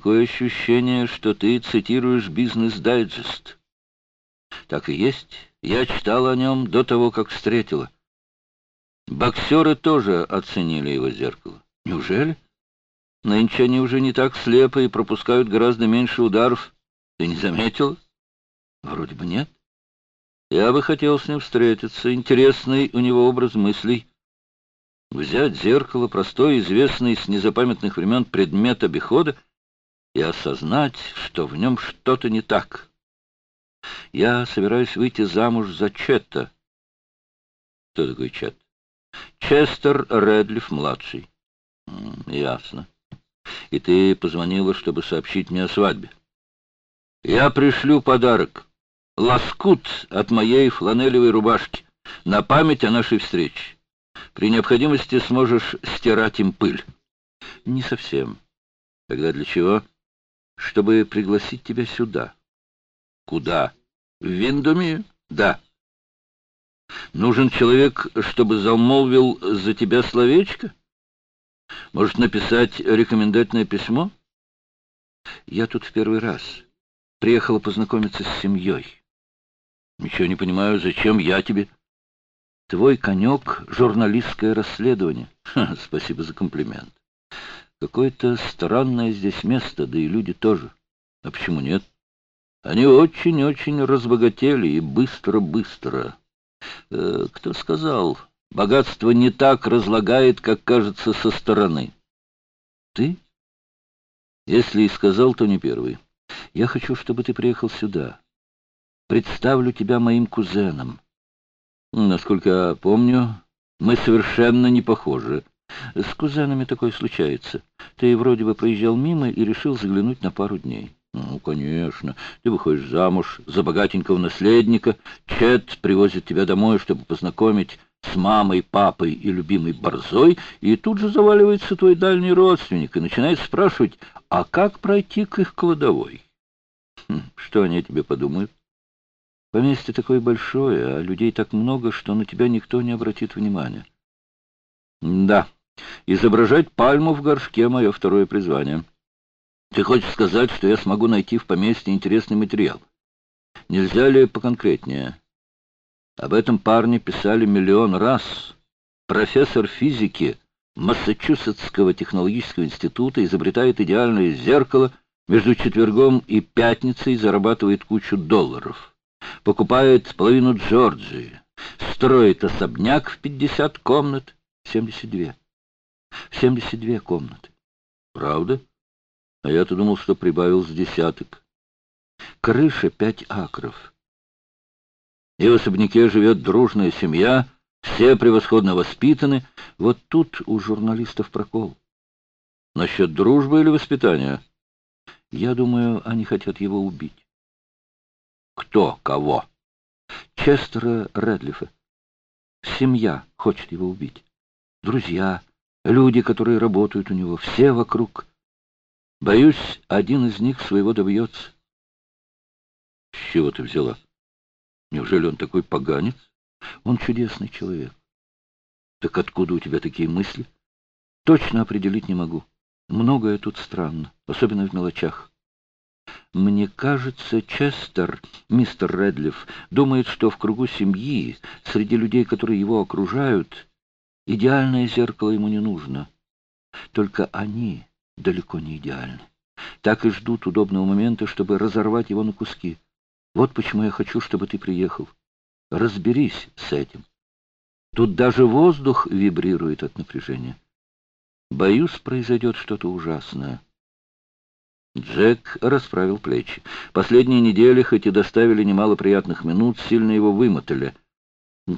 Такое ощущение, что ты цитируешь «Бизнес-дайджест». Так и есть. Я читал о нем до того, как встретила. Боксеры тоже оценили его зеркало. Неужели? Нынче они уже не так слепы и пропускают гораздо меньше ударов. Ты не заметил? Вроде бы нет. Я бы хотел с ним встретиться. Интересный у него образ мыслей. Взять зеркало, простой, известный с незапамятных времен предмет обихода, и осознать, что в нем что-то не так. Я собираюсь выйти замуж за Четта. Кто такой Чет? Честер Редлиф-младший. Ясно. И ты позвонила, чтобы сообщить мне о свадьбе. Я пришлю подарок. Лоскут от моей фланелевой рубашки на память о нашей встрече. При необходимости сможешь стирать им пыль. Не совсем. Тогда для чего? Чтобы пригласить тебя сюда. Куда? В Виндуме? Да. Нужен человек, чтобы замолвил за тебя словечко? Может, написать рекомендательное письмо? Я тут в первый раз. Приехала познакомиться с семьей. Ничего не понимаю, зачем я тебе? Твой конек — журналистское расследование. Спасибо за комплимент. Какое-то странное здесь место, да и люди тоже. А почему нет? Они очень-очень разбогатели и быстро-быстро. Э, кто сказал, богатство не так разлагает, как кажется со стороны? Ты? Если и сказал, то не первый. Я хочу, чтобы ты приехал сюда. Представлю тебя моим кузенам. Насколько я помню, мы совершенно не похожи. С кузенами такое случается. Ты вроде бы проезжал мимо и решил заглянуть на пару дней. Ну, конечно. Ты выходишь замуж за богатенького наследника. Чет привозит тебя домой, чтобы познакомить с мамой, папой и любимой борзой, и тут же заваливается твой дальний родственник и начинает спрашивать, а как пройти к их кладовой? Хм, что они о тебе подумают? Поместье такое большое, а людей так много, что на тебя никто не обратит внимания. Да, изображать пальму в горшке — мое второе призвание. Ты хочешь сказать, что я смогу найти в поместье интересный материал? Нельзя ли поконкретнее? Об этом парне писали миллион раз. Профессор физики Массачусетского технологического института изобретает идеальное зеркало, между четвергом и пятницей зарабатывает кучу долларов. Покупает половину Джорджии, строит особняк в 50 комнат, 72. В 72 комнаты. Правда? А я-то думал, что прибавил с десяток. Крыша пять акров. И в особняке живет дружная семья, все превосходно воспитаны. Вот тут у журналистов прокол. Насчет дружбы или воспитания? Я думаю, они хотят его убить. Кто кого? Честера Редлифа. Семья хочет его убить. Друзья, люди, которые работают у него, все вокруг. Боюсь, один из них своего добьется. С чего ты взяла? Неужели он такой поганец? Он чудесный человек. Так откуда у тебя такие мысли? Точно определить не могу. Многое тут странно, особенно в мелочах. Мне кажется, Честер, мистер Редлиф, думает, что в кругу семьи, среди людей, которые его окружают, идеальное зеркало ему не нужно. Только они далеко не идеальны. Так и ждут удобного момента, чтобы разорвать его на куски. Вот почему я хочу, чтобы ты приехал. Разберись с этим. Тут даже воздух вибрирует от напряжения. Боюсь, произойдет что-то ужасное. Джек расправил плечи. Последние недели, хоть и доставили немало приятных минут, сильно его вымотали.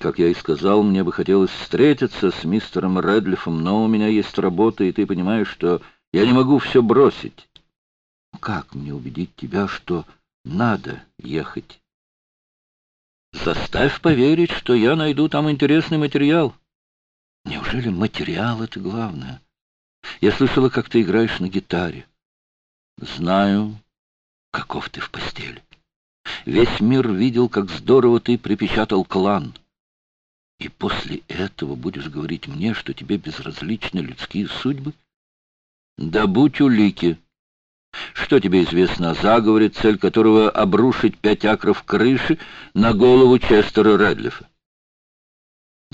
Как я и сказал, мне бы хотелось встретиться с мистером Редлифом, но у меня есть работа, и ты понимаешь, что я не могу все бросить. Как мне убедить тебя, что надо ехать? Заставь поверить, что я найду там интересный материал. Неужели материал — это главное? Я слышала, как ты играешь на гитаре. Знаю, каков ты в постели. Весь мир видел, как здорово ты припечатал клан. И после этого будешь говорить мне, что тебе безразличны людские судьбы? Добудь улики. Что тебе известно о заговоре, цель которого — обрушить пять акров крыши на голову Честера Рэдлифа?